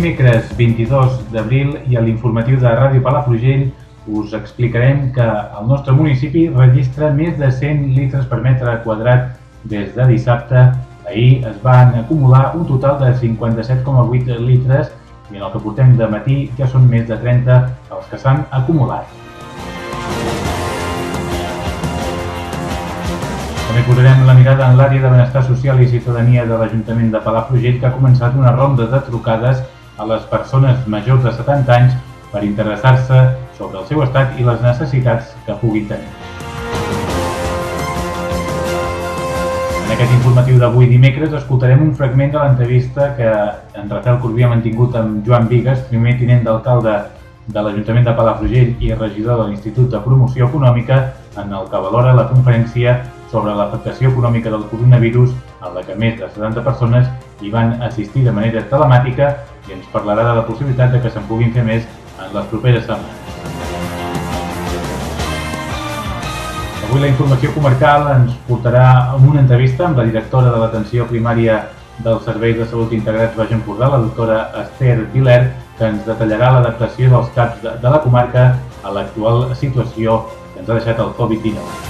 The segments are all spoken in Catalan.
Dimecres 22 d'abril i a l'informatiu de Ràdio Palafrugell us explicarem que el nostre municipi registra més de 100 litres per metre quadrat des de dissabte. Ahir es van acumular un total de 57,8 litres i en el que portem de matí ja són més de 30 els que s'han acumulat. També posarem la mirada en l'àrea de benestar social i ciutadania de l'Ajuntament de Palafrugell que ha començat una ronda de trucades a les persones majors de 70 anys per interessar-se sobre el seu estat i les necessitats que puguin tenir. En aquest informatiu d'avui dimecres escoltarem un fragment de l'entrevista que en Rafael Corbí ha mantingut amb Joan Vigues, primer tinent d'alcalde de l'Ajuntament de Palafrugell i regidor de l'Institut de Promoció Econòmica, en el que valora la conferència sobre l'afectació econòmica del coronavirus en la que més de 70 persones hi van assistir de manera telemàtica i ens parlarà de la possibilitat de que se'n puguin fer més en les properes setmanes. Avui la informació comarcal ens portarà a una entrevista amb la directora de l'atenció primària dels serveis de salut integrats Baix Empordà, la doctora Esther Viler, que ens detallarà l'adaptació dels CAPs de, de la comarca a l'actual situació que ens ha deixat el Covid-19.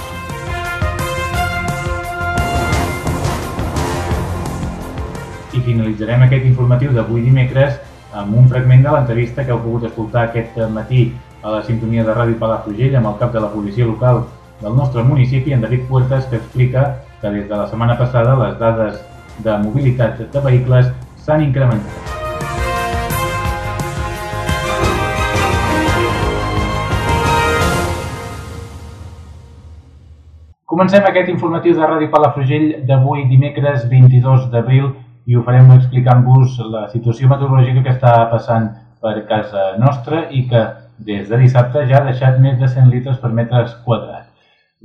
I finalitzarem aquest informatiu d'avui dimecres amb un fragment de l'entrevista que heu pogut escoltar aquest matí a la sintonia de Ràdio Palafrugell amb el cap de la policia local del nostre municipi, en David Puertas, que explica que des de la setmana passada les dades de mobilitat de vehicles s'han incrementat. Comencem aquest informatiu de Ràdio Palafrugell d'avui dimecres 22 d'abril i ho farem explicant-vos la situació meteorològica que està passant per casa nostra i que des de dissabte ja ha deixat més de 100 litres per metres quadrat.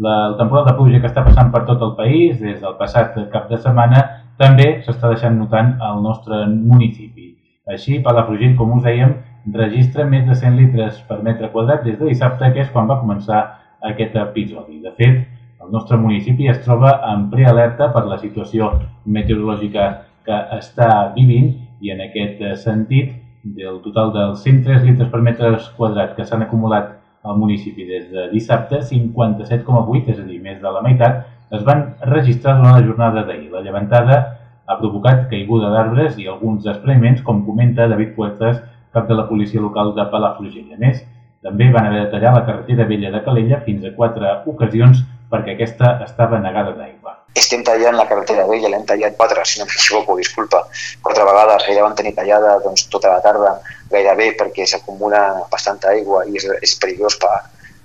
La, el temporal de pluja que està passant per tot el país des del passat cap de setmana també s'està deixant notant al nostre municipi. Així, Palafrugell, com us dèiem, registra més de 100 litres per metre quadrat des de dissabte, que és quan va començar aquest episodi. De fet, el nostre municipi es troba en prealerta per la situació meteorològica que està vivint i en aquest sentit, del total dels 103 litres per metre quadrat que s'han acumulat al municipi des de dissabte, 57,8, és a dir, més de la meitat, es van registrar durant la jornada d'ahir. La llevantada ha provocat caiguda d'arbres i alguns despreniments, com comenta David Puertas, cap de la policia local de Palafrugell. A més, també van haver de tallar la carretera vella de Calella fins a quatre ocasions perquè aquesta estava negada d'aigua. Estem tallant la carretera vella, l'hem tallat quatre, si no m'equivoco, disculpa, quatre vegades, ja van tenir tallada doncs, tota la tarda gairebé perquè s'acumula bastanta aigua i és, és perillós per,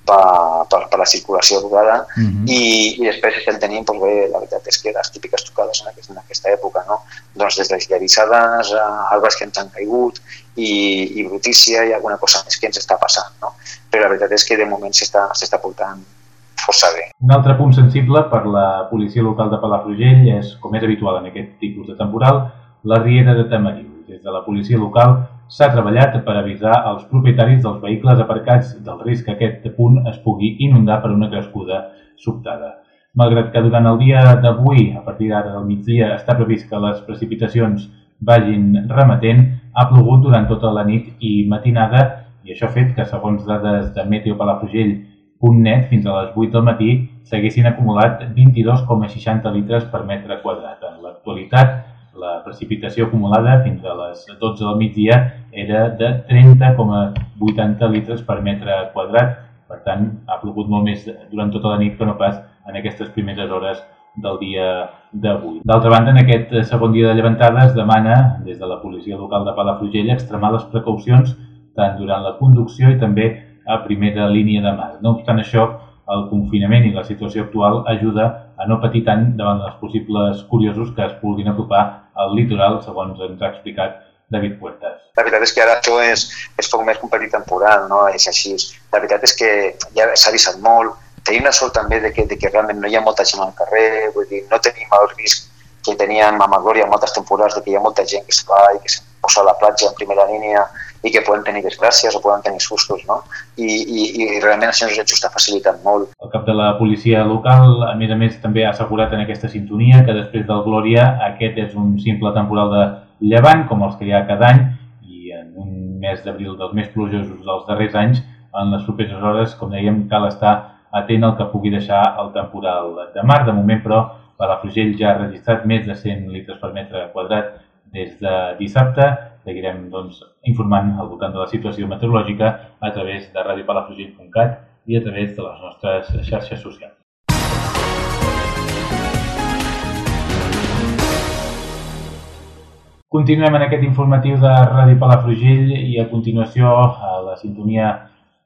per, per, per la circulació rodada uh -huh. I, i després estem tenint, doncs bé, la veritat és que les típiques tocades en aquesta, en aquesta època, no? doncs des de llavissades, arbres que ens han caigut i, i brutícia i alguna cosa més que ens està passant, no? però la veritat és que de moment s'està portant força bé. Un altre punt sensible per la policia local de Palafrugell és, com és habitual en aquest tipus de temporal, la riera de Tamariu. Des de la policia local s'ha treballat per avisar els propietaris dels vehicles aparcats del risc que aquest punt es pugui inundar per una crescuda sobtada. Malgrat que durant el dia d'avui, a partir d'ara del migdia, està previst que les precipitacions vagin remetent, ha plogut durant tota la nit i matinada i això ha fet que, segons dades de Meteo Palafrugell, net fins a les 8 del matí s'haguessin acumulat 22,60 litres per metre quadrat. En l'actualitat, la precipitació acumulada fins a les 12 del migdia era de 30,80 litres per metre quadrat. Per tant, ha plogut molt més durant tota la nit que no pas en aquestes primeres hores del dia d'avui. D'altra banda, en aquest segon dia de llevantada es demana des de la policia local de Palafrugell extremar les precaucions tant durant la conducció i també a primera línia de mar. No obstant això, el confinament i la situació actual ajuda a no patir tant davant dels possibles curiosos que es vulguin apropar al litoral, segons ens ha explicat David Puertas. La veritat és que ara això és, és poc més que un petit temporal, no? és així. La veritat és que ja s'ha avisat molt, tenim la sort també de que, de que realment no hi ha molta gent al carrer, vull dir, no tenim el risc que teníem a Magòria moltes temporades de que hi ha molta gent que es va i que se posa a la platja en primera línia i que poden tenir desgràcies o poden tenir sustos, no? I, i, i realment això ens està facilitant molt. El cap de la policia local, a més a més, també ha assegurat en aquesta sintonia que després del Glòria aquest és un simple temporal de llevant, com els que hi ha cada any, i en un mes d'abril dels més plujosos dels darrers anys, en les properes hores, com dèiem, cal estar atent al que pugui deixar el temporal de mar. De moment, però, Palafrugell ja ha registrat més de 100 litres per metre quadrat des de dissabte. Seguirem doncs, informant al voltant de la situació meteorològica a través de radiopalafrugell.cat i a través de les nostres xarxes socials. Continuem en aquest informatiu de Ràdio Palafrugell i a continuació a la sintonia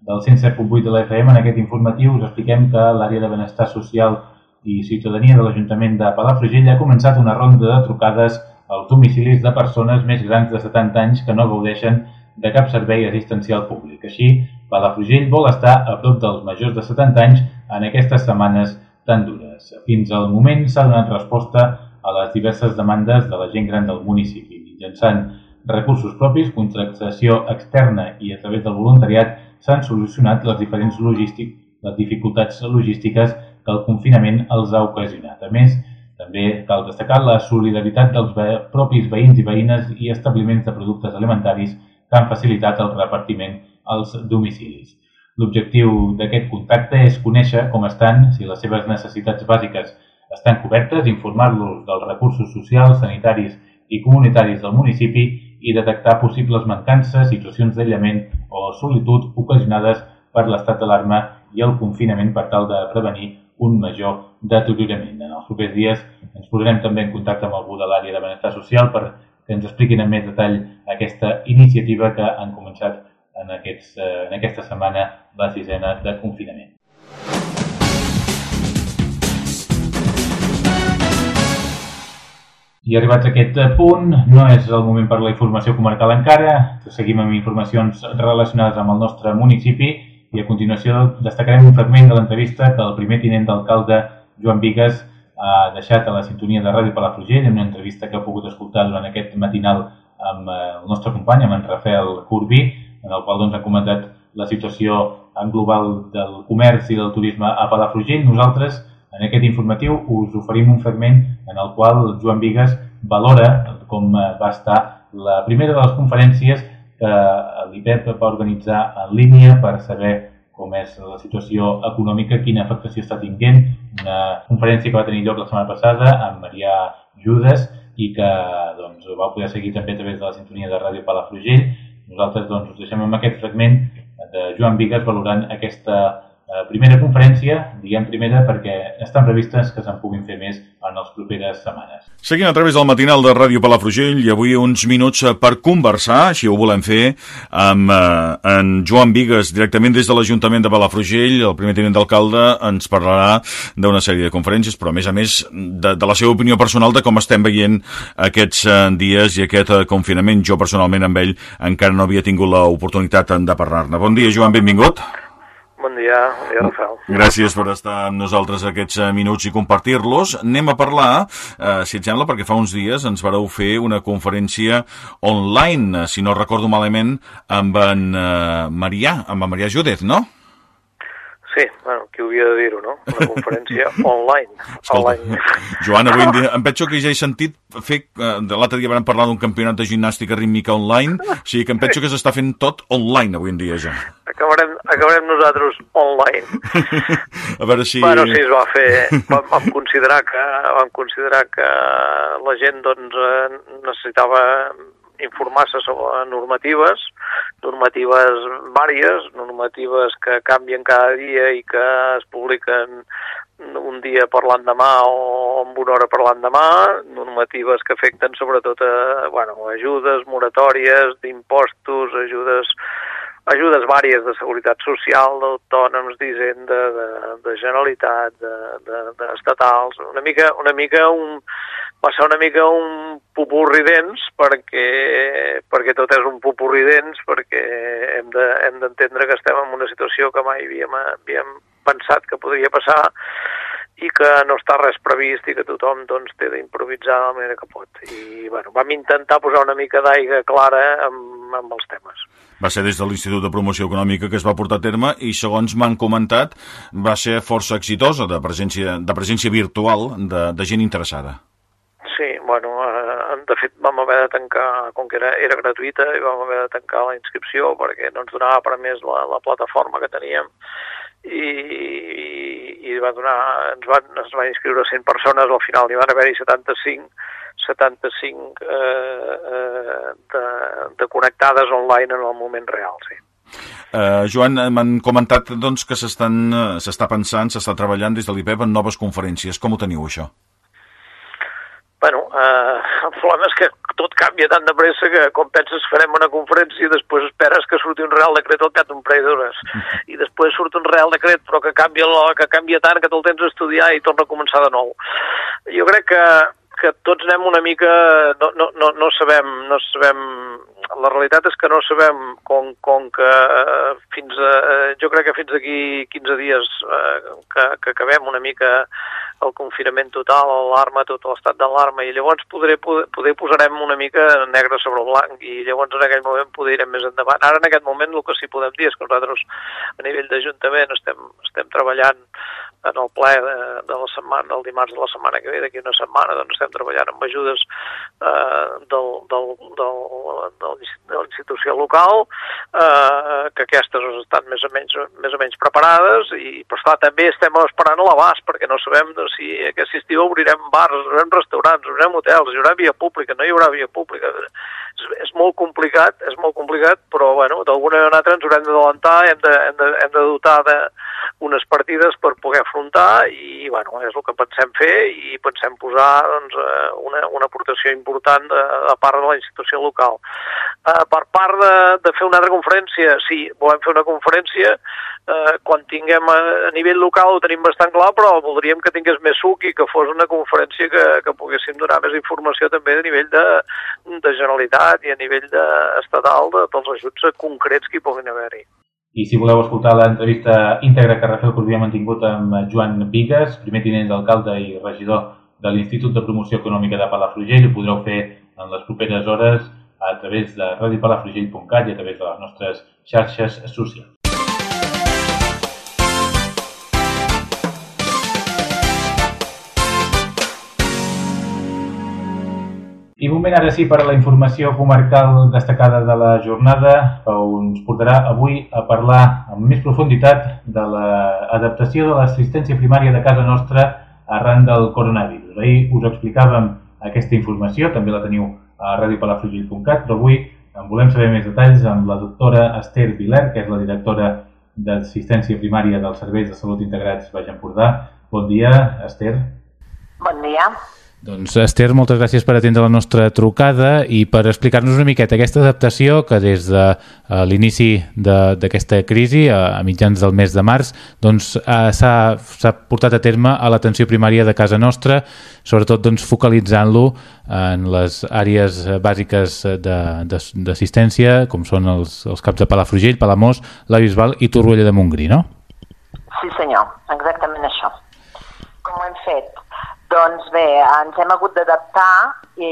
del 107.8 de l'FM. En aquest informatiu us expliquem que l'àrea de benestar social i Ciutadania de l'Ajuntament de Palafrugell ha començat una ronda de trucades als domicilis de persones més grans de 70 anys que no gaudeixen de cap servei assistencial públic. Així, Palafrugell vol estar a prop dels majors de 70 anys en aquestes setmanes tan dures. Fins al moment s'ha donat resposta a les diverses demandes de la gent gran del municipi. Mitjançant recursos propis, contractació externa i a través del voluntariat s'han solucionat les diferents logístic, les dificultats logístiques que el confinament els ha ocasionat. A més, també cal destacar la solidaritat dels propis veïns i veïnes i establiments de productes alimentaris que han facilitat el repartiment als domicilis. L'objectiu d'aquest contacte és conèixer com estan, si les seves necessitats bàsiques estan cobertes, informar-los dels recursos socials, sanitaris i comunitaris del municipi i detectar possibles mancances, situacions d'aïllament o solitud ocasionades per l'estat d'alarma i el confinament per tal de prevenir un major deteriorament. En els propers dies ens posarem també en contacte amb algú de l'àrea de benestar social per que ens expliquin en més detall aquesta iniciativa que han començat en, aquests, eh, en aquesta setmana la sisena de confinament. I arribats a aquest punt, no és el moment per la informació comarcal encara, seguim amb informacions relacionades amb el nostre municipi i a continuació destacarem un fragment de l'entrevista que el primer tinent d'alcalde Joan Vigues ha deixat a la sintonia de Ràdio Palafrugell en una entrevista que ha pogut escoltar durant aquest matinal amb eh, el nostre company, amb en Rafael Corbí, en el qual doncs, ha comentat la situació en global del comerç i del turisme a Palafrugell. Nosaltres, en aquest informatiu, us oferim un fragment en el qual Joan Vigues valora com va estar la primera de les conferències que l'IPEP va organitzar en línia per saber com és la situació econòmica, quina afectació està tinguent. Una conferència que va tenir lloc la setmana passada amb Maria Judes i que doncs, va poder seguir també a través de la sintonia de Ràdio Palafrugell. Nosaltres doncs, us deixem amb aquest fragment de Joan Vigues valorant aquesta Eh, primera conferència, diguem primera perquè estan previstes que se'n puguin fer més en les properes setmanes. Seguim a través del matinal de Ràdio Palafrugell i avui uns minuts eh, per conversar, així ho volem fer, amb eh, en Joan Vigues, directament des de l'Ajuntament de Palafrugell, el primer tinent d'alcalde, ens parlarà d'una sèrie de conferències, però a més a més de, de la seva opinió personal de com estem veient aquests eh, dies i aquest eh, confinament. Jo personalment amb ell encara no havia tingut l'oportunitat de parlar-ne. Bon dia, Joan, benvingut. Benvingut. Bon dia, bon dia, Rafael. Gràcies per estar amb nosaltres aquests eh, minuts i compartir-los. Anem a parlar, eh, si et sembla, perquè fa uns dies ens vareu fer una conferència online, si no recordo malament, amb en eh, Marià, amb en Marià Júdez, no? Sí, bueno, qui ho havia de dir-ho, no? Una conferència online. Escolta, online. Joan, avui en dia, em penso que ja he sentit fer... Eh, L'altre dia vam parlar d'un campionat de gimnàstica rítmica online, o sigui que em penso que s'està fent tot online avui en dia ja. Acabarem, acabarem nosaltres online. A veure si... Bueno, sí, es va fer... Vam, vam, considerar que, vam considerar que la gent doncs, eh, necessitava informar-se sobre normatives, normatives vàries, normatives que canvien cada dia i que es publiquen un dia per l'endemà o amb una hora per l'endemà, normatives que afecten sobretot a bueno, ajudes, moratòries d'impostos, ajudes ajudes vàries de seguretat social, d'autònoms, d'Hisenda, de, de Generalitat, d'estatals, de, de una mica, una mica un, va ser una mica un pupurri dents perquè, perquè tot és un pupurri dents perquè hem d'entendre de, hem que estem en una situació que mai havíem, havíem pensat que podria passar i que no està res previst i que tothom doncs, té d'improvisar de la manera que pot. I bueno, vam intentar posar una mica d'aigua clara amb, amb els temes. Va ser des de l'Institut de Promoció Econòmica que es va portar a terme i, segons m'han comentat, va ser força exitosa de presència, de presència virtual de, de gent interessada. Sí, bueno, eh, de fet vam haver de tancar, com que era, era gratuïta, i vam haver de tancar la inscripció perquè no ens donava per més la, la plataforma que teníem i, i va donar, ens van, es van inscriure 100 persones, al final n'hi van haver-hi 75, 75 eh, eh, de, de connectades online en el moment real, sí. Uh, Joan, m'han comentat doncs, que s'està pensant, s'està treballant des de l'IPEP en noves conferències. Com ho teniu, això? Bueno, eh, el problema és que tot canvia tan de pressa que com penses farem una conferència i després esperes que surti un real decret al cap d'un parell d'hores. I després surt un real decret però que canvia, que canvia tant que te'l tens a estudiar i torna a començar de nou. Jo crec que, que tots anem una mica... No, no, no, no sabem, no sabem la realitat és que no sabem com, com que eh, fins a, eh, jo crec que fins aquí 15 dies eh, que, que acabem una mica el confinament total, l'alarma, tot l'estat d'alarma, i llavors poder, poder, posarem una mica negre sobre blanc, i llavors en aquell moment poder irem més endavant. Ara en aquest moment el que sí podem dir és que nosaltres a nivell d'Ajuntament estem, estem treballant en el ple de, de la setmana, el dimarts de la setmana que ve, d'aquí una setmana, doncs estem treballant amb ajudes eh, del, del, del, del, de la institució local, eh, que aquestes estan més o menys, més o menys preparades, i però esclar, també estem esperant l'abast, perquè no sabem si aquest estiu obrirem bars, obrirem restaurants, obrirem hotels, hi haurà via pública, no hi haurà via pública. És, és molt complicat, és molt complicat, però bueno, d'alguna manera ens haurem d'adelantar, hem, de, hem, de, hem de dotar de, unes partides per poder afrontar i bueno, és el que pensem fer i pensem posar doncs, eh, una, una aportació important de, de part de la institució local. Uh, per part de, de fer una altra conferència, sí, volem fer una conferència uh, quan tinguem a, a nivell local ho tenim bastant clar, però voldríem que tingués més suc i que fos una conferència que, que poguéssim donar més informació també a nivell de, de Generalitat i a nivell de, estatal de, dels ajuts concrets que hi puguin haver-hi. I si voleu escoltar l'entrevista íntegra que Rafael Corbí ha mantingut amb Joan Vigues, primer tinent d'alcalde i regidor de l'Institut de Promoció Econòmica de Palafrugell, ho podreu fer en les properes hores a través de radiopalafrugell.cat i a través de les nostres xarxes socials. Moment ara sí per a la informació comarcal destacada de la jornada, on ens portarà avui a parlar amb més profunditat de l'adaptació de l'assistència primària de casa nostra arran del coronavirus. Ahir us explicàvem aquesta informació, també la teniu a radiopalafrugell.cat, però avui en volem saber més detalls amb la doctora Esther Viler, que és la directora d'assistència primària dels serveis de salut integrats Baix Empordà. Bon dia, Esther. Bon dia. Doncs Esther, moltes gràcies per atendre la nostra trucada i per explicar-nos una miqueta aquesta adaptació que des de uh, l'inici d'aquesta crisi, a, a mitjans del mes de març, doncs uh, s'ha portat a terme a l'atenció primària de casa nostra, sobretot doncs, focalitzant-lo en les àrees bàsiques d'assistència, com són els, els caps de Palafrugell, Palamós, la Bisbal i Torroella de Montgrí, no? Sí senyor, exactament això. Com ho hem fet? Doncs bé, ens hem hagut d'adaptar i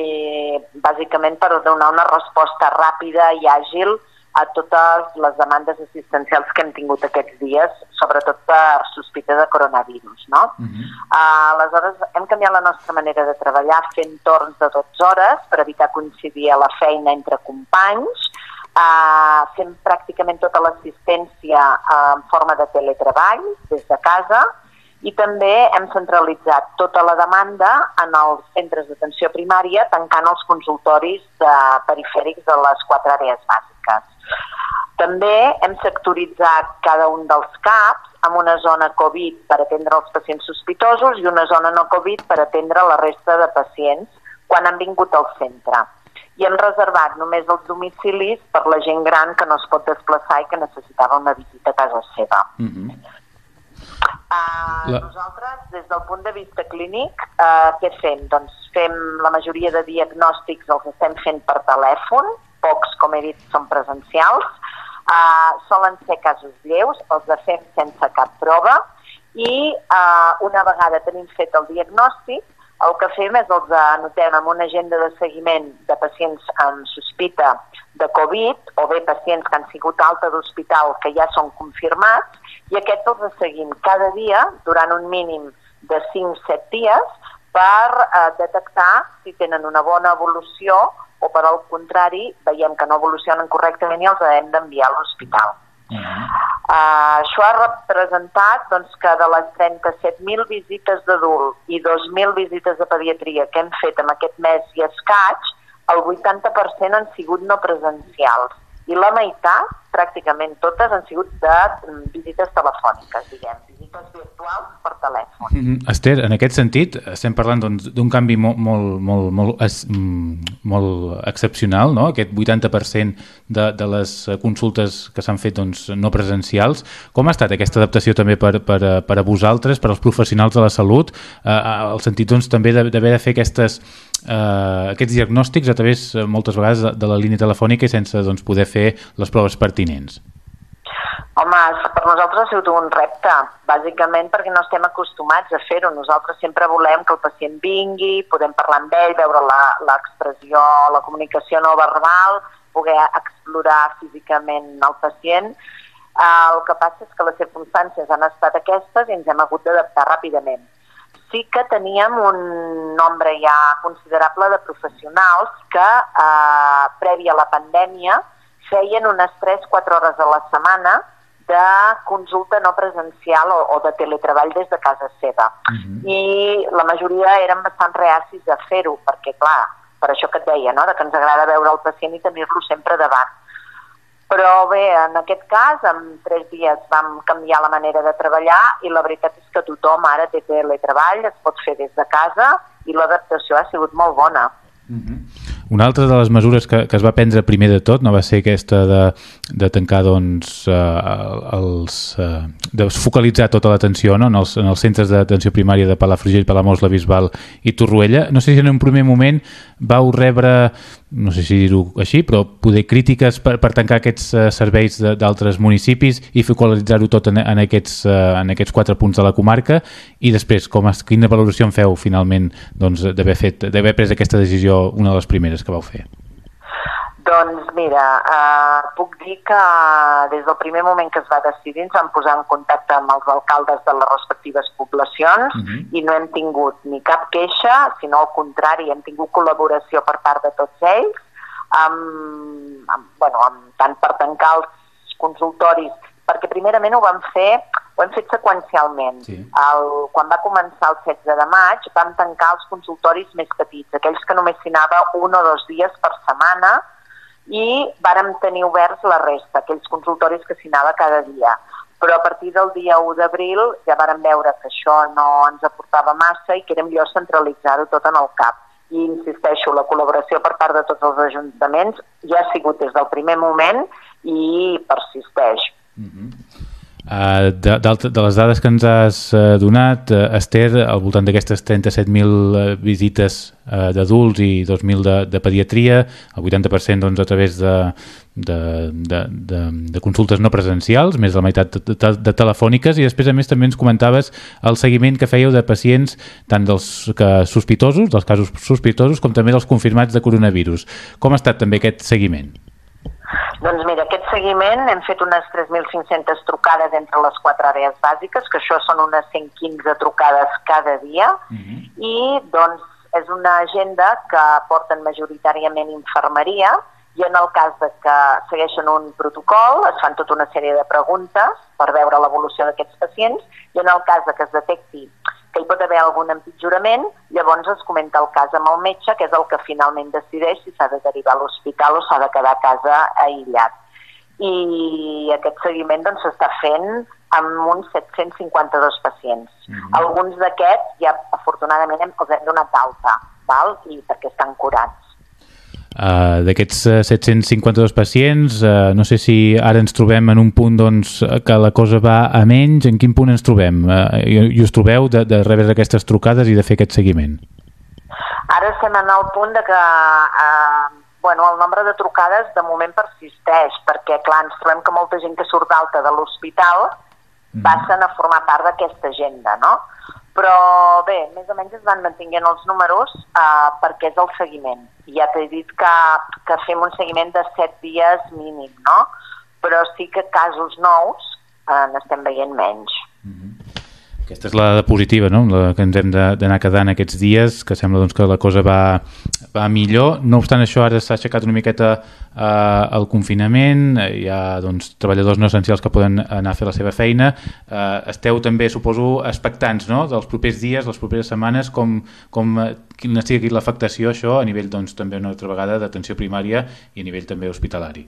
bàsicament per donar una resposta ràpida i àgil a totes les demandes assistencials que hem tingut aquests dies, sobretot per sospita de coronavirus. No? Uh -huh. uh, aleshores, hem canviat la nostra manera de treballar fent torns de 12 hores per evitar coincidir a la feina entre companys, uh, fent pràcticament tota l'assistència uh, en forma de teletreball des de casa, i també hem centralitzat tota la demanda en els centres d'atenció primària, tancant els consultoris de perifèrics de les quatre àrees bàsiques. També hem sectoritzat cada un dels CAPs amb una zona Covid per atendre els pacients sospitosos i una zona no Covid per atendre la resta de pacients quan han vingut al centre. i hem reservat només els domicilis per la gent gran que no es pot desplaçar i que necessitava una visita a casa seva. Uh -huh. uh, la... Nosaltres, des del punt de vista clínic, uh, què fem? Doncs fem la majoria de diagnòstics els estem fent per telèfon, pocs, com he dit, són presencials, uh, solen ser casos lleus, els de fem sense cap prova, i uh, una vegada tenim fet el diagnòstic, el que fem és els anotem en una agenda de seguiment de pacients amb sospita de Covid o bé pacients que han sigut alta d'hospital que ja són confirmats i aquests els seguim cada dia durant un mínim de 5-7 dies per eh, detectar si tenen una bona evolució o per al contrari veiem que no evolucionen correctament i els hem d'enviar a l'hospital. Uh -huh. uh, això ha representat doncs, que de les 37.000 visites d'adult i 2.000 visites de pediatria que hem fet en aquest mes i escaig, el 80% han sigut no presencials i la meitat, pràcticament totes, han sigut de mm, visites telefòniques, diguem, visites virtuals per telèfon. Mm -hmm. Esther, en aquest sentit, estem parlant doncs, d'un doncs, canvi molt, molt, molt, molt, es, mm, molt excepcional, no? aquest 80% de, de les consultes que s'han fet doncs, no presencials. Com ha estat aquesta adaptació també per, per, per a vosaltres, per als professionals de la salut, eh, al sentit doncs, també d'haver de fer aquestes eh, aquests diagnòstics a través eh, moltes vegades de, de la línia telefònica i sense doncs, poder fer les proves pertinents? Home, per nosaltres ha sigut un repte, bàsicament perquè no estem acostumats a fer-ho. Nosaltres sempre volem que el pacient vingui, podem parlar amb ell, veure l'expressió, la comunicació no verbal, poder explorar físicament el pacient. Uh, el que passa és que les circumstàncies han estat aquestes i ens hem hagut d'adaptar ràpidament sí que teníem un nombre ja considerable de professionals que, eh, prèvia a la pandèmia, feien unes 3-4 hores a la setmana de consulta no presencial o, o de teletreball des de casa seva. Uh mhm. -huh. I la majoria eren bastant reacis a fer-ho, perquè, clar, per això que et deia, no? de que ens agrada veure el pacient i tenir-lo sempre davant. Però bé, en aquest cas, en tres dies vam canviar la manera de treballar i la veritat és que tothom ara té teletreball, es pot fer des de casa i l'adaptació ha sigut molt bona. Mm -hmm. Una altra de les mesures que, que es va prendre primer de tot no va ser aquesta de, de tancar doncs, eh, els, eh, de focalitzar tota l'atenció no? en, els, en els centres d'atenció primària de Palafrugell, Palamós, la Bisbal i Torroella. No sé si en un primer moment vau rebre, no sé si dir-ho així, però poder crítiques per, per tancar aquests uh, serveis d'altres municipis i focalitzar-ho tot en, en, aquests, uh, en aquests quatre punts de la comarca i després, com es, quina valoració en feu finalment doncs, d'haver fet d'haver pres aquesta decisió una de les primeres que vau fer? Doncs mira, eh, puc dir que des del primer moment que es va decidir ens vam posar en contacte amb els alcaldes de les respectives poblacions uh mhm. -huh. i no hem tingut ni cap queixa, sinó al contrari, hem tingut col·laboració per part de tots ells, amb, amb, bueno, amb, tant per tancar els consultoris, perquè primerament ho vam fer ho hem fet seqüencialment. Sí. El, quan va començar el 16 de maig vam tancar els consultoris més petits, aquells que només s'hi anava un o dos dies per setmana, i vàrem tenir oberts la resta, aquells consultoris que s'hi cada dia. Però a partir del dia 1 d'abril ja vàrem veure que això no ens aportava massa i que era millor centralitzar-ho tot en el CAP. I insisteixo, la col·laboració per part de tots els ajuntaments ja ha sigut des del primer moment i persisteix. Mm -hmm. Uh, de, de les dades que ens has uh, donat, uh, Esther, al voltant d'aquestes 37.000 visites uh, d'adults i 2.000 de, de pediatria, el 80% doncs, a través de, de, de, de, de consultes no presencials, més de la meitat de, de, de telefòniques, i després a més també ens comentaves el seguiment que fèieu de pacients tant dels que sospitosos, dels casos sospitosos, com també dels confirmats de coronavirus. Com ha estat també aquest seguiment? Doncs mira, seguiment hem fet unes 3.500 trucades entre les quatre àrees bàsiques, que això són unes 115 trucades cada dia, uh mhm. -huh. i doncs és una agenda que porten majoritàriament infermeria, i en el cas de que segueixen un protocol es fan tota una sèrie de preguntes per veure l'evolució d'aquests pacients i en el cas de que es detecti que hi pot haver algun empitjorament, llavors es comenta el cas amb el metge, que és el que finalment decideix si s'ha de derivar a l'hospital o s'ha de quedar a casa aïllat. I aquest seguiment doncs, s'està doncs, fent amb uns 752 pacients. Mm -hmm. Alguns d'aquests ja afortunadament els hem donat d'alta, val? i perquè estan curats. Uh, D'aquests 752 pacients, uh, no sé si ara ens trobem en un punt doncs, que la cosa va a menys, en quin punt ens trobem? Uh, i, I us trobeu de, de rebre aquestes trucades i de fer aquest seguiment? Ara estem en el punt de que eh, bueno, el nombre de trucades de moment persisteix, perquè clar, ens trobem que molta gent que surt d'alta de l'hospital mm. passen a formar part d'aquesta agenda, no? Però bé, més o menys es van mantinguent els números eh, perquè és el seguiment. Ja t'he dit que, que fem un seguiment de 7 dies mínim, no? Però sí que casos nous eh, n'estem veient menys. Mm -hmm. Aquesta és la positiva, no? la que ens hem d'anar quedant aquests dies, que sembla doncs, que la cosa va, va millor. No obstant això, ara s'ha aixecat una miqueta eh, el confinament, hi ha doncs, treballadors no essencials que poden anar a fer la seva feina. Eh, esteu també, suposo, expectants no? dels propers dies, les properes setmanes, com, com quina sigui l'afectació això a nivell doncs, també una altra vegada d'atenció primària i a nivell també hospitalari.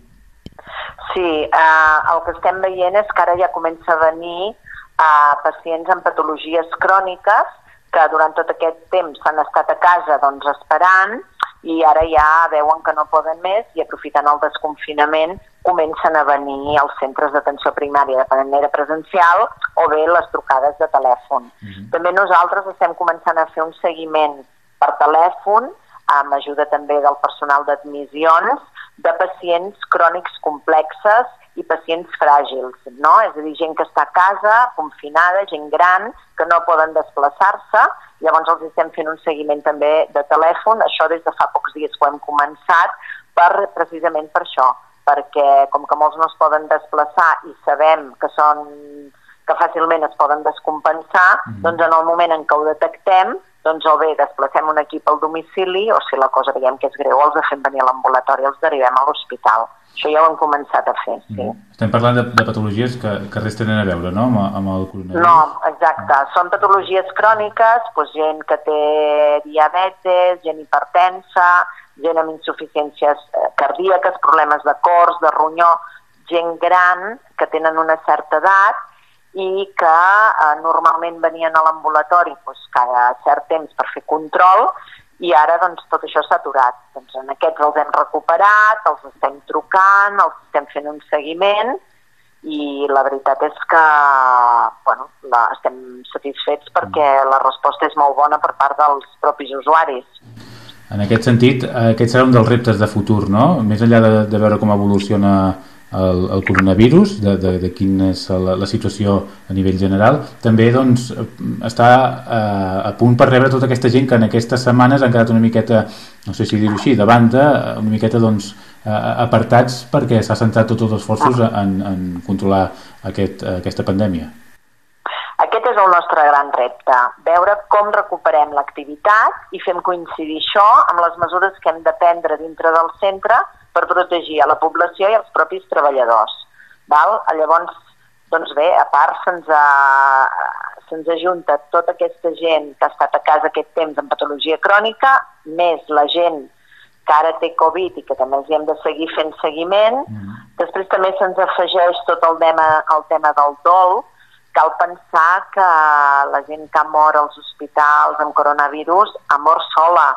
Sí, eh, el que estem veient és que ara ja comença a venir a pacients amb patologies cròniques que durant tot aquest temps s'han estat a casa doncs, esperant i ara ja veuen que no poden més i aprofitant el desconfinament comencen a venir als centres d'atenció primària de manera presencial o bé les trucades de telèfon. Mm -hmm. També nosaltres estem començant a fer un seguiment per telèfon amb ajuda també del personal d'admissions de pacients crònics complexes i pacients fràgils, no? És a dir, gent que està a casa, confinada, gent gran, que no poden desplaçar-se, llavors els estem fent un seguiment també de telèfon, això des de fa pocs dies ho hem començat, per, precisament per això, perquè com que molts no es poden desplaçar i sabem que són que fàcilment es poden descompensar, mm -hmm. doncs en el moment en què ho detectem, doncs o bé desplacem un equip al domicili o si la cosa veiem que és greu els fem venir a l'ambulatori, els derivem a l'hospital. Això ja ho hem començat a fer, sí. Mm. Estem parlant de, de patologies que, que res tenen a veure, no?, amb, amb el coronavirus. No, exacte. Mm. Són patologies cròniques, doncs gent que té diabetes, gent hipertensa, gent amb insuficiències eh, cardíaques, problemes de cors, de ronyó, gent gran que tenen una certa edat i que eh, normalment venien a l'ambulatori doncs, cada cert temps per fer control i ara doncs, tot això s'ha aturat. Doncs en aquests els hem recuperat, els estem trucant, els estem fent un seguiment i la veritat és que bueno, la, estem satisfets perquè la resposta és molt bona per part dels propis usuaris. En aquest sentit, aquest serà un dels reptes de futur, no? Més enllà de, de veure com evoluciona el, el coronavirus, de, de, de quina és la, la situació a nivell general, també doncs, està eh, a punt per rebre tota aquesta gent que en aquestes setmanes han quedat una miqueta, no sé si dir-ho així, de banda, una miqueta doncs, eh, apartats perquè s'ha centrat tots els esforços en, en controlar aquest, aquesta pandèmia. Aquest és el nostre gran repte, veure com recuperem l'activitat i fem coincidir això amb les mesures que hem de prendre dintre del centre per protegir a la població i als propis treballadors. Val? Llavors, doncs bé, a part se'ns se ajunta tota aquesta gent que ha estat a casa aquest temps amb patologia crònica, més la gent que ara té Covid i que també els hi hem de seguir fent seguiment. Mm. Després també se'ns afegeix tot el tema, el tema del dol. Cal pensar que la gent que ha mort als hospitals amb coronavirus ha mort sola.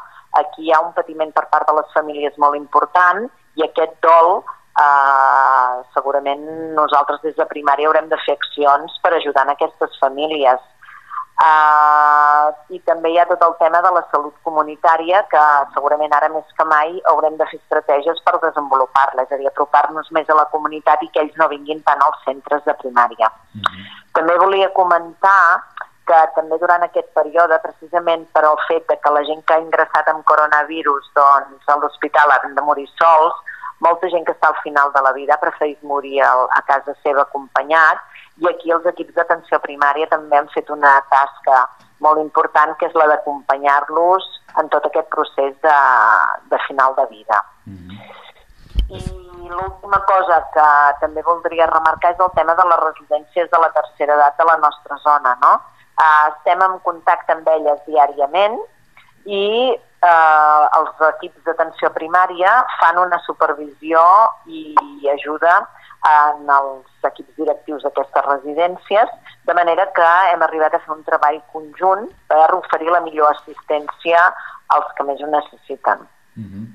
Aquí hi ha un patiment per part de les famílies molt important i aquest dol eh, segurament nosaltres des de primària haurem de fer accions per ajudar en aquestes famílies. Uh, I també hi ha tot el tema de la salut comunitària que segurament ara més que mai haurem de fer estratègies per desenvolupar-la, és a dir, apropar-nos més a la comunitat i que ells no vinguin tant als centres de primària. Uh -huh. També volia comentar que també durant aquest període, precisament per al fet de que la gent que ha ingressat amb coronavirus doncs, a l'hospital han de morir sols, molta gent que està al final de la vida ha preferit morir a casa seva acompanyat i aquí els equips d'atenció primària també han fet una tasca molt important que és la d'acompanyar-los en tot aquest procés de, de final de vida. Mm -hmm. I l'última cosa que també voldria remarcar és el tema de les residències de la tercera edat de la nostra zona. No? Uh, estem en contacte amb elles diàriament i eh, els equips d'atenció primària fan una supervisió i ajuda en els equips directius d'aquestes residències, de manera que hem arribat a fer un treball conjunt per oferir la millor assistència als que més ho necessiten. Mm -hmm.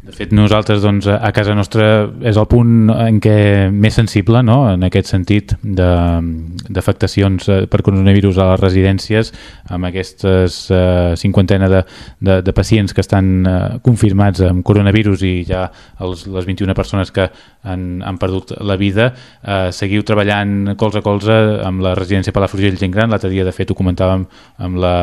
De fet, nosaltres doncs, a casa nostra és el punt en què més sensible, no? en aquest sentit, d'afectacions eh, per coronavirus a les residències, amb aquestes eh, cinquantena de, de, de pacients que estan eh, confirmats amb coronavirus i ja els, les 21 persones que han, han perdut la vida. Eh, seguiu treballant colze a colze amb la residència Palafrugell Gent Gran. L'altre dia, de fet, ho comentàvem amb la,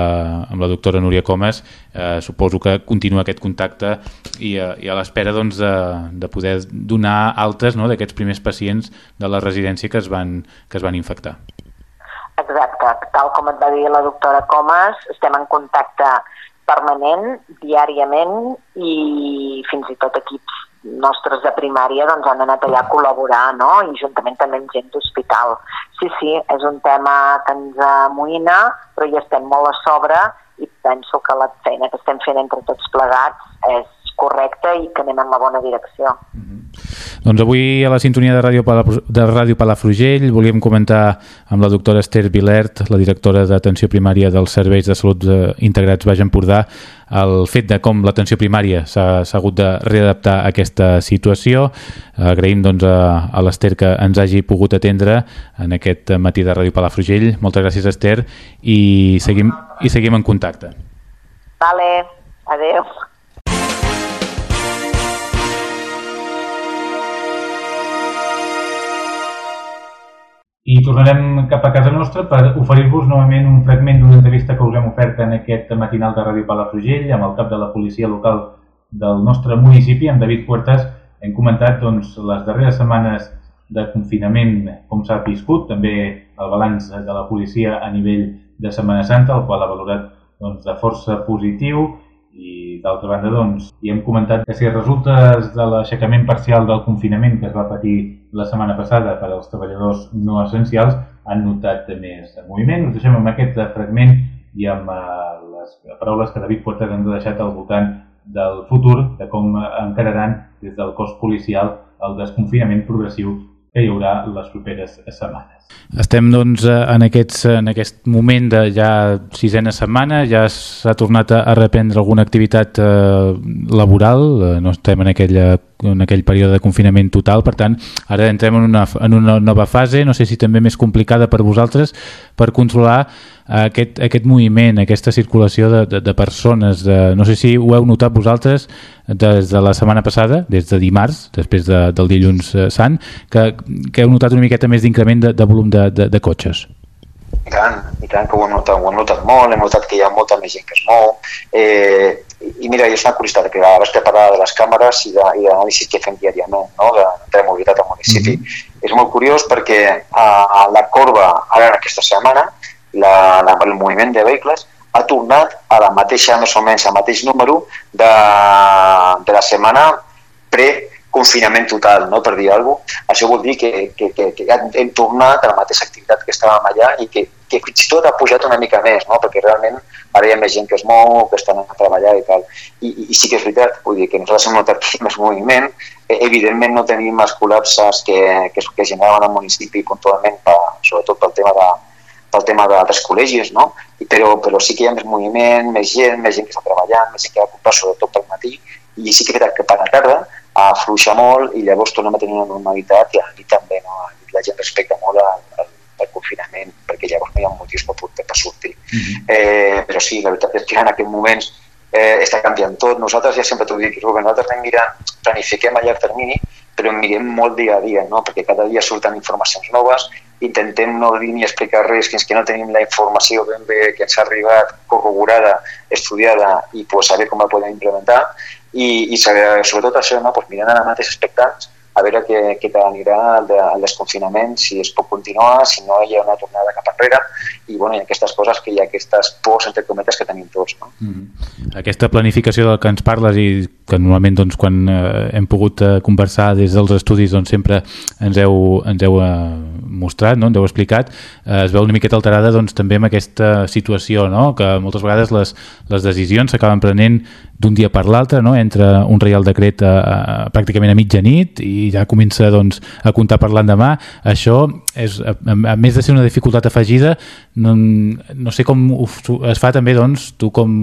amb la doctora Núria Comas. Eh, suposo que continua aquest contacte i, eh, i a l'espera doncs, de, de poder donar altes no, d'aquests primers pacients de la residència que es van, que es van infectar. Exacte, tal com et va dir la doctora Comas, estem en contacte permanent, diàriament i fins i tot equips nostres de primària doncs, han anat allà a col·laborar no? i juntament també amb gent d'hospital. Sí, sí, és un tema que ens amoïna, però hi estem molt a sobre i penso que la feina que estem fent entre tots plegats és correcta i que anem en la bona direcció. Mm -hmm. Doncs avui a la sintonia de Ràdio, de Ràdio Palafrugell volíem comentar amb la doctora Esther Vilert, la directora d'atenció primària dels serveis de salut eh, integrats Baix Empordà, el fet de com l'atenció primària s'ha hagut de readaptar a aquesta situació. Agraïm doncs, a, a l'Ester que ens hagi pogut atendre en aquest matí de Ràdio Palafrugell. Moltes gràcies, Esther, i seguim, i seguim en contacte. Vale, adeu. I tornarem cap a casa nostra per oferir-vos novament un fragment d'una entrevista que us hem ofert en aquest matinal de Ràdio Palafrugell amb el cap de la policia local del nostre municipi, amb David Puertas. Hem comentat doncs, les darreres setmanes de confinament, com s'ha viscut, també el balanç de la policia a nivell de Setmana Santa, el qual ha valorat doncs, de força positiu i d'altra banda, doncs, hi hem comentat que si resultes de l'aixecament parcial del confinament que es va patir la setmana passada per als treballadors no essencials han notat més moviment. Us deixem amb aquest fragment i amb eh, les paraules que David Portes ens ha deixat al voltant del futur, de com encararan des del cos policial el desconfinament progressiu que hi haurà les properes setmanes. Estem doncs en, aquests, en aquest moment de ja sisena setmana, ja s'ha tornat a reprendre alguna activitat eh, laboral, eh, no estem en, aquella, en aquell període de confinament total, per tant ara entrem en una, en una nova fase, no sé si també més complicada per vosaltres, per controlar aquest, aquest moviment, aquesta circulació de, de, de persones. De, no sé si ho heu notat vosaltres des de la setmana passada, des de dimarts, després de, del dilluns eh, sant, que, que heu notat una miqueta més d'increment de, de volum de, de, de cotxes. I tant, i tant que ho hem notat, ho hem notat molt, hem notat que hi ha molta més gent que es mou. Eh, I mira, és una curiositat que abans de parlar de les càmeres i d'anàlisi que fem diàriament no? de, de mobilitat al municipi. Mm -hmm. És molt curiós perquè a, a la corba, ara en aquesta setmana, la, la, el moviment de vehicles ha tornat a la mateixa, més o menys, al mateix número de, de la setmana pre confinament total, no? per dir alguna cosa. Això vol dir que, que, que, que hem tornat a la mateixa activitat que estàvem allà i que, que fins i tot ha pujat una mica més, no? perquè realment ara hi ha més gent que es mou, que estan a treballar i tal. I, i, i sí que és veritat, vull dir que nosaltres hem notat que més moviment, eh, evidentment no tenim els col·lapses que, que, que generaven al municipi puntualment, per, sobretot pel tema de, pel tema de, dels col·legis, no? però, però sí que hi ha més moviment, més gent, més gent que està treballant, més gent que va comprar sobretot pel matí, i sí que veritat que per la tarda afluixa molt i llavors tornem a tenir una normalitat i a la nit també no? la gent respecta molt el, el, el confinament perquè llavors no hi ha motius per, per sortir. Mm -hmm. eh, però sí, la veritat és que en aquests moments eh, està canviant tot. Nosaltres ja sempre t'ho dic, Rubén, nosaltres anem mirant, planifiquem a llarg termini, però mirem molt dia a dia, no? perquè cada dia surten informacions noves, intentem no dir ni explicar res fins que no tenim la informació ben bé que ens ha arribat, corroborada, estudiada i pues, saber com la podem implementar i, i sobretot això, no? pues mirant ara mateix expectants a veure què, què tal anirà el, de, el desconfinament, si es pot continuar, si no hi ha una tornada cap enrere, i, bueno, hi ha aquestes coses que hi ha aquestes pors, entre cometes, que tenim tots. No? Mm -hmm. Aquesta planificació del que ens parles i que normalment doncs, quan eh, hem pogut eh, conversar des dels estudis doncs, sempre ens heu, ens heu eh, mostrat, no? ens heu explicat, eh, es veu una miqueta alterada doncs, també amb aquesta situació, no? que moltes vegades les, les decisions s'acaben prenent d'un dia per l'altre, no? entra un reial decret a, a, pràcticament a mitjanit i ja comença doncs, a comptar per l'endemà. Això, és, a, a més de ser una dificultat afegida, no, no sé com es fa també, doncs, tu com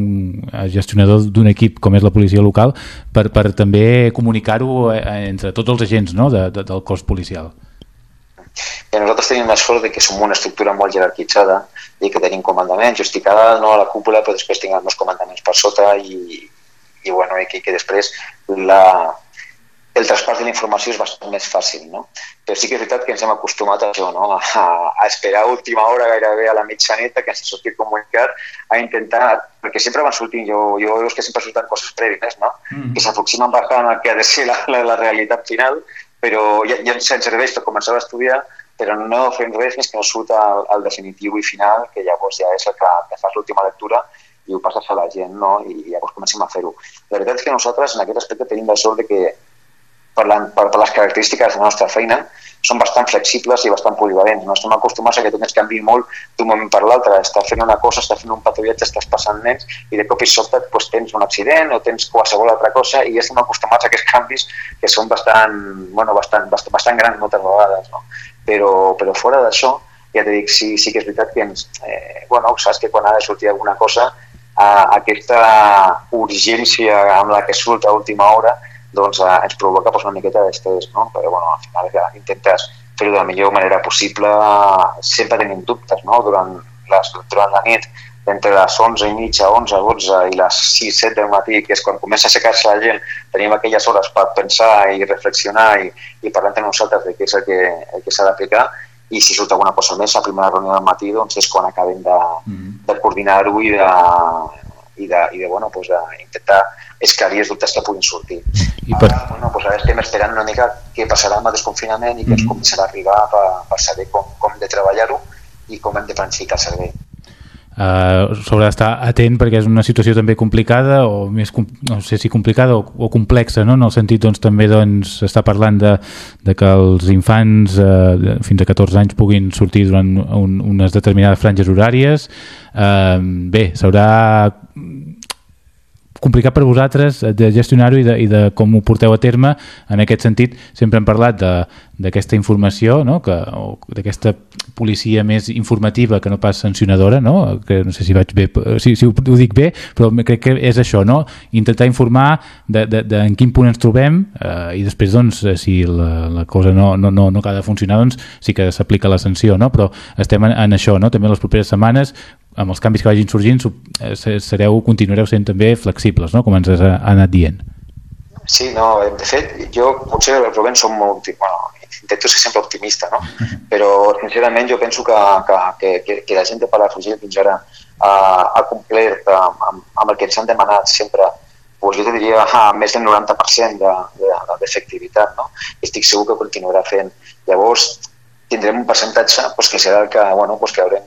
has gestionador d'un equip com és la policia local per, per també comunicar-ho eh, entre tots els agents no? de, de, del cos policial. I nosaltres tenim la sort de que som una estructura molt jerarquitzada i que tenim comandaments. Jo estic ara no a la cúpula, però després tinc els meus comandaments per sota i, i, bueno, i que, que després la, el traspàs de la informació és bastant més fàcil, no? Però sí que és veritat que ens hem acostumat a això, no? A, a esperar a última hora gairebé a la mitjaneta que ens sortit comunicat a intentar, perquè sempre van sortint, jo, jo veus que sempre surten coses prèvies, no? Mm. Que s'aproximen bastant al que ha de ser la, la, la realitat final, però ja, ja ens serveix per començar a estudiar, però no fem res més que no surt al, al definitiu i final, que llavors ja és el que, que fas l'última lectura i ho passes a la gent, no? I llavors comencem a fer-ho. La veritat és que nosaltres en aquest aspecte tenim la sort de que per, la, per, les característiques de la nostra feina, són bastant flexibles i bastant polivalents. No estem acostumats a que tot ens canvi molt d'un moment per l'altre. Estàs fent una cosa, estàs fent un patrullatge, estàs passant nens i de cop i sobte pues, tens un accident o tens qualsevol altra cosa i ja estem acostumats a aquests canvis que són bastant, bueno, bastant, bastant, bastant grans moltes vegades. No? Però, però fora d'això, ja t'he dit, sí, sí que és veritat que ens, eh, bueno, saps que quan ha de sortir alguna cosa, eh, aquesta urgència amb la que surt a última hora doncs eh, ens provoca pues, una miqueta d'estrès, no? Però bueno, al final ja intentes fer-ho de la millor manera possible, sempre tenim dubtes, no? Durant, les, durant la nit, entre les 11 i mitja, 11, 12 i les 6, 7 del matí, que és quan comença a aixecar-se la gent, tenim aquelles hores per pensar i reflexionar i, i parlar entre nosaltres de què és el que, el que s'ha d'aplicar i si surt alguna cosa més, a primera reunió del matí doncs és quan acabem de, mm -hmm. de coordinar-ho i de, i de, i de, bueno, pues, d'intentar esclarir els dubtes que puguin sortir. I per... Ara, bueno, pues ara estem esperant una mica què passarà amb el desconfinament i què mm. ens començarà a arribar per, per saber com, com de treballar-ho i com hem de planificar el servei. Uh, s'haurà d'estar atent perquè és una situació també complicada o més, no sé si complicada o, o complexa, no? en el sentit doncs també doncs, està parlant de, de que els infants uh, fins a 14 anys puguin sortir durant un, unes determinades franges horàries uh, bé, s'haurà complicat per vosaltres de gestionar-ho i, de, i de com ho porteu a terme. En aquest sentit, sempre hem parlat d'aquesta informació, no? que, d'aquesta policia més informativa que no pas sancionadora, no? que no sé si vaig bé, si, si ho, dic bé, però crec que és això, no? intentar informar de, de, de en quin punt ens trobem eh, i després, doncs, si la, la cosa no, no, no, no acaba de funcionar, doncs sí que s'aplica la sanció, no? però estem en, en això, no? també les properes setmanes amb els canvis que vagin sorgint eh, sereu, continuareu sent també flexibles, no? com ens ha anat dient. Sí, no, de fet, jo potser el Rubén som molt, bueno, intento ser sempre optimista, no? però sincerament jo penso que, que, que, que la gent de Palafrugell fins ara ha, ha complert amb, amb el que ens han demanat sempre pues jo diria a més del 90% d'efectivitat, de, de, no? Estic segur que continuarà fent. Llavors, tindrem un percentatge pues, que serà el que, bueno, pues, que haurem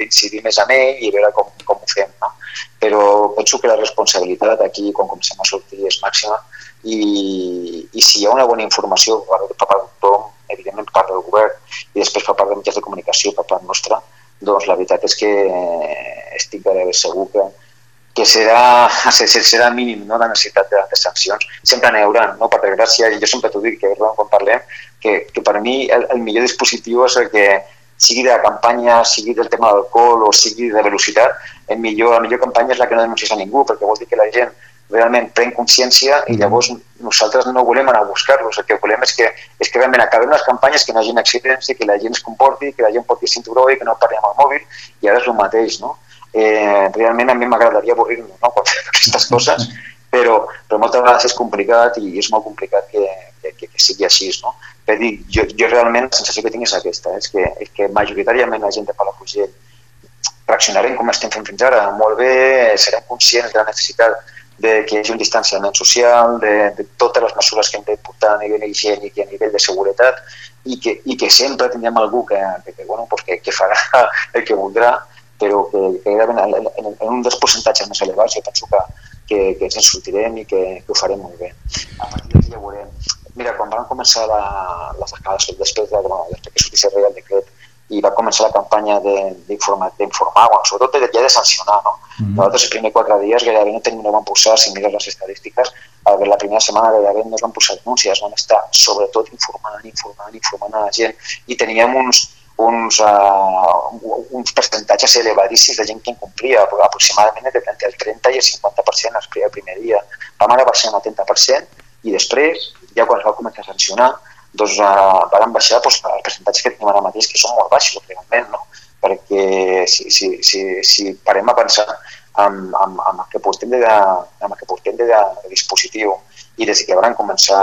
d'incidir més amb ell i veure com, com ho fem. No? Però penso que la responsabilitat aquí, quan comencem a sortir, és màxima i, i si hi ha una bona informació per part de tothom, evidentment per del govern i després per part de mitjans de comunicació, per part nostra, doncs la veritat és que estic gairebé segur que, que serà, serà mínim no, la necessitat de, de sancions. Sempre n'hi haurà, no? per desgràcia, jo sempre t'ho dic, que quan parlem, que, que per mi el, el millor dispositiu és el que sigui de la campanya, sigui del tema d'alcohol o sigui de velocitat, el millor, la millor campanya és la que no denuncies a ningú, perquè vol dir que la gent realment pren consciència i mm. llavors nosaltres no volem anar a buscar-los, el que volem és que, és que realment acabem les campanyes, que no hi hagi accidents, que la gent es comporti, que la gent porti cinturó i que no parli amb el mòbil, i ara és el mateix, no? eh, realment a mi m'agradaria avorrir-me no, quan fem aquestes coses, però, però moltes vegades és complicat i és molt complicat que, que, que, que sigui així. No? Per dir, jo, jo realment la sensació que tinc és aquesta, és que, és que majoritàriament la gent de Palafrugell reaccionarem com estem fent fins ara, molt bé, serem conscients de la necessitat de que hi hagi un distanciament social, de, de totes les mesures que hem de portar a nivell higiènic i a nivell de seguretat i que, i que sempre tindrem algú que, que, que, bueno, pues que, que farà el que voldrà però que, que en, en, en un dels percentatges més elevats jo penso que, que, que ens en sortirem i que, que ho farem molt bé. A partir d'aquí ja veurem. Mira, quan van començar la, les escales després, de, bueno, després que sortís el decret i va començar la campanya d'informar, bueno, sobretot de, ja de sancionar, no? Mm -hmm. Nosaltres els primers quatre dies gairebé no, tenim, no vam posar, si mires les estadístiques, a la primera setmana gairebé no es van posar denúncies, vam estar sobretot informant, informant, informant a la gent i teníem uns, uns, uh, uns percentatges elevadíssims de gent que incomplia, aproximadament entre el 30 i el 50% es el primer dia. Vam anar baixant al 30% i després, ja quan es va començar a sancionar, doncs uh, van baixar doncs, els percentatges que tenim ara mateix, que són molt baixos, realment, no? perquè si, si, si, si parem a pensar amb, amb, amb el que portem de, amb el que portem de, de dispositiu i des que van començar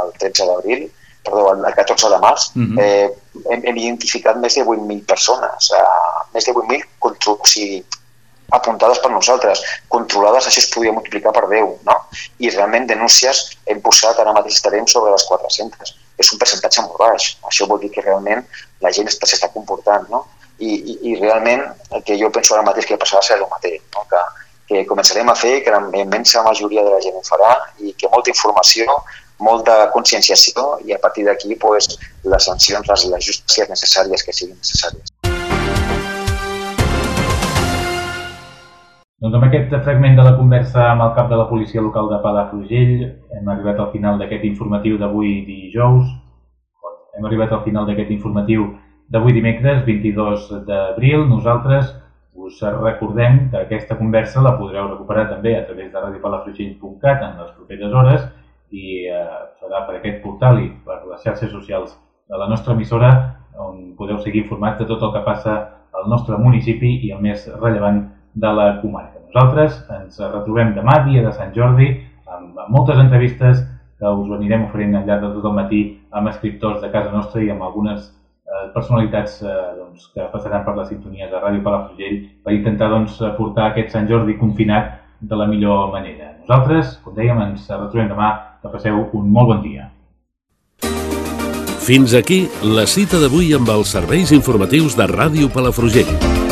el 13 d'abril, perdó, el 14 de març, uh mhm. -huh. eh, hem, hem identificat més de 8.000 persones, eh, més de 8.000 o sigui, apuntades per nosaltres, controlades, això es podria multiplicar per 10, no? I realment denúncies hem posat, ara mateix estarem sobre les 400. És un percentatge molt baix. Això vol dir que realment la gent s'està comportant, no? I, i, i realment el que jo penso ara mateix que passarà serà el mateix, no? que, que començarem a fer, que la immensa majoria de la gent ho farà i que molta informació molta conscienciació i a partir d'aquí pues, les sancions, les, justícies necessàries que siguin necessàries. Doncs amb aquest fragment de la conversa amb el cap de la policia local de Palafrugell hem arribat al final d'aquest informatiu d'avui dijous. Hem arribat al final d'aquest informatiu d'avui dimecres, 22 d'abril. Nosaltres us recordem que aquesta conversa la podreu recuperar també a través de radiopalafrugell.cat en les properes hores i eh, serà per aquest portal i per les xarxes socials de la nostra emissora on podeu seguir informats de tot el que passa al nostre municipi i el més rellevant de la comarca. Nosaltres ens retrobem demà, dia de Sant Jordi, amb moltes entrevistes que us anirem oferint al llarg de tot el matí amb escriptors de casa nostra i amb algunes eh, personalitats eh, doncs, que passaran per les sintonies de Ràdio Palafrugell per intentar doncs, portar aquest Sant Jordi confinat de la millor manera. Nosaltres, com dèiem, ens retrobem demà que passeu un molt bon dia. Fins aquí la cita d'avui amb els serveis informatius de Ràdio Palafrugell.